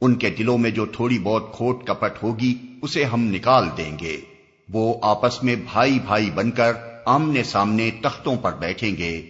ان کے دلوں میں جو تھوڑی بہت کھوٹ کپٹ ہوگی، اسے ہم نکال دیں گے۔ وہ آپس میں بھائی بھائی بن کر آمنے سامنے تختوں پر بیٹھیں گے۔